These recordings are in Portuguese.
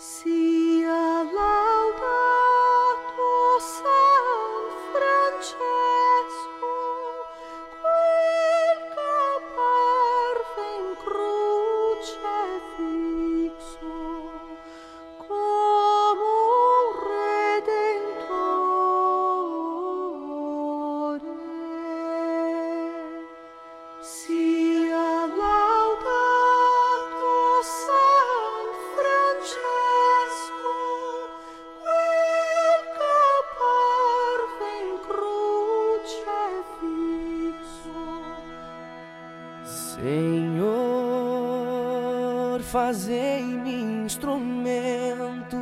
See. Fazei-me instrumento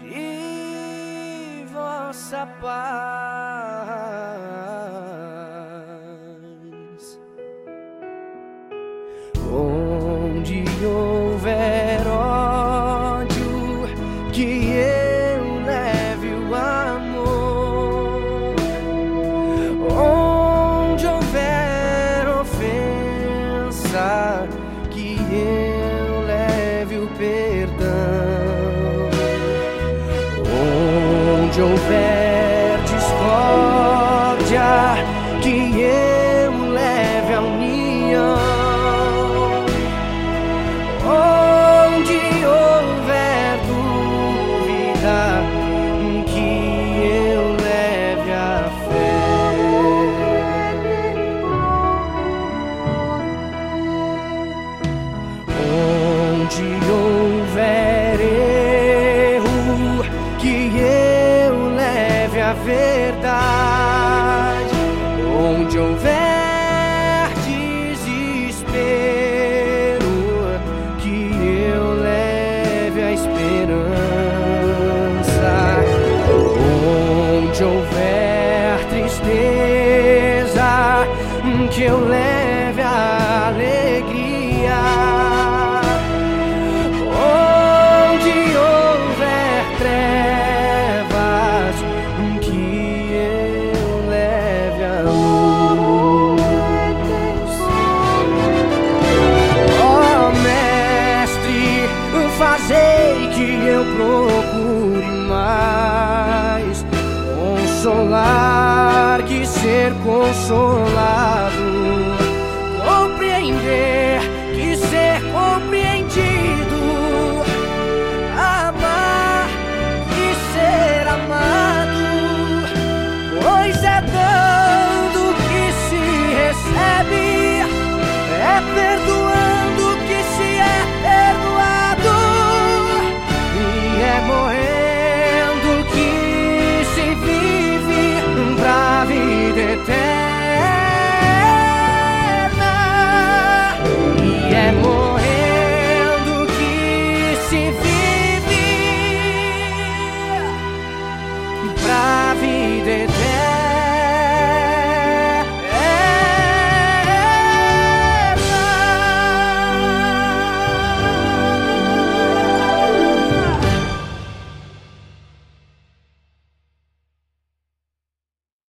de vossa paz. Onde houver que eu leve o perdão. Onde houver discórdia, verdade. Onde houver desespero, que eu leve a esperança. Onde houver tristeza, que eu leve procure mais consolar que ser consolado, compreender.